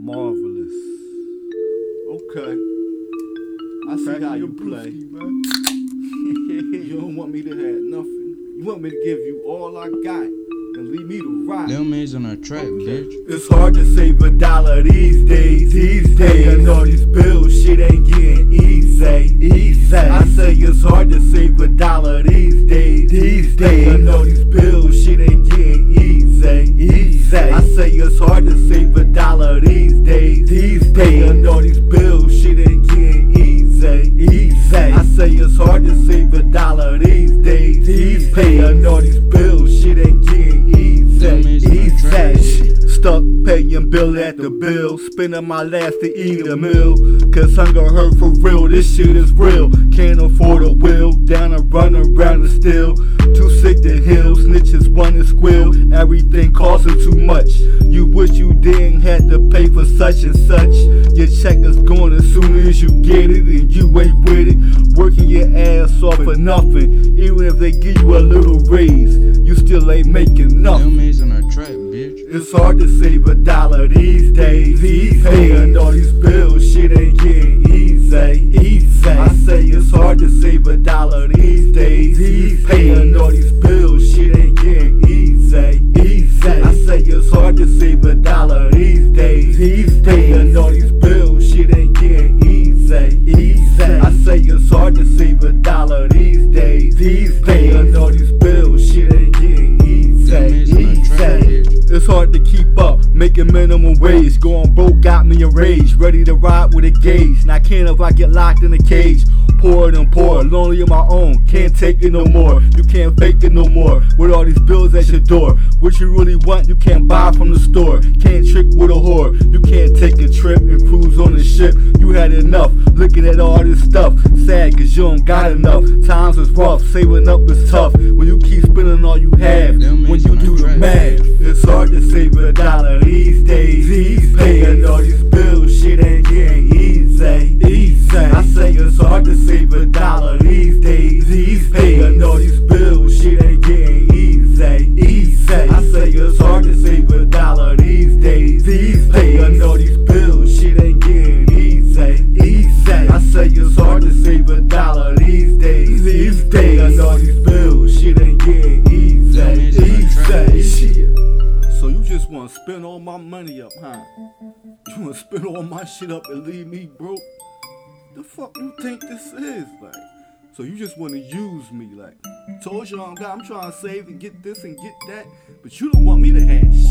Marvelous. Okay. I see Back how you play. brewski, bro. you don't want me to have nothing. You want me to give you all I got and leave me to rot. Little Maze on a track, bitch. It's hard to save a dollar these days. These days, and all these bills, shit ain't getting easy. Easy. I say it's hard to save a dollar these days. These days, and all these bills, shit ain't getting easy. Easy. I say it's hard to save a dollar these days. These days, and all these bills, shit ain't getting easy. Easy. I say it's hard to save a dollar these days. These days, and all these bills, shit ain't getting easy. Easy. Stuck paying bill at the bill, spending my last to eat a meal. Cause hunger hurt for real, this shit is real. Can't afford a wheel, down and running around the still. Too sick to heal, snitches want to squeal. Everything costing too much. You wish you didn't had to pay for such and such. Your check is gone as soon as you get it, and you ain't with it. Working your ass off for nothing. Even if they give you a little raise, you still ain't making nothing. Maze on a track, bitch. It's hard to save a dollar these days. These paying all these bills, shit ain't getting easy. Easy. easy. I say it's hard to save a dollar these days. These paying all these bills, shit ain't getting easy. Easy. I say it's hard to save a dollar these days. These paying all these bills, shit ain't getting easy. Easy. I say it's hard to save a dollar these days. These paying all these bills, shit ain't getting easy. Little Maze on a track, Easy. It's hard to keep up, making minimum wage. Going broke got me enraged, ready to ride with a gauge. Now I can't if I get locked in a cage. Poor and poor, lonely on my own, can't take it no more. You can't fake it no more. With all these bills at your door, what you really want, you can't buy from the store. Can't trick with a whore, you can't take a trip and cruise on the ship. You had enough, looking at all this stuff. Sad cause you don't got enough. Times is rough, saving up is tough. When you keep spending all you have, when you do the math. It's hard to save a dollar these days. These paying all these days. Paying all these bills, shit ain't getting easy. Them is on a track, Easy. Shit. So you just wanna spend all my money up, huh? You wanna spend all my shit up and leave me broke? The fuck you think this is, like? So you just wanna use me, like? Told you I'm, I'm trying to save and get this and get that, but you don't want me to have shit.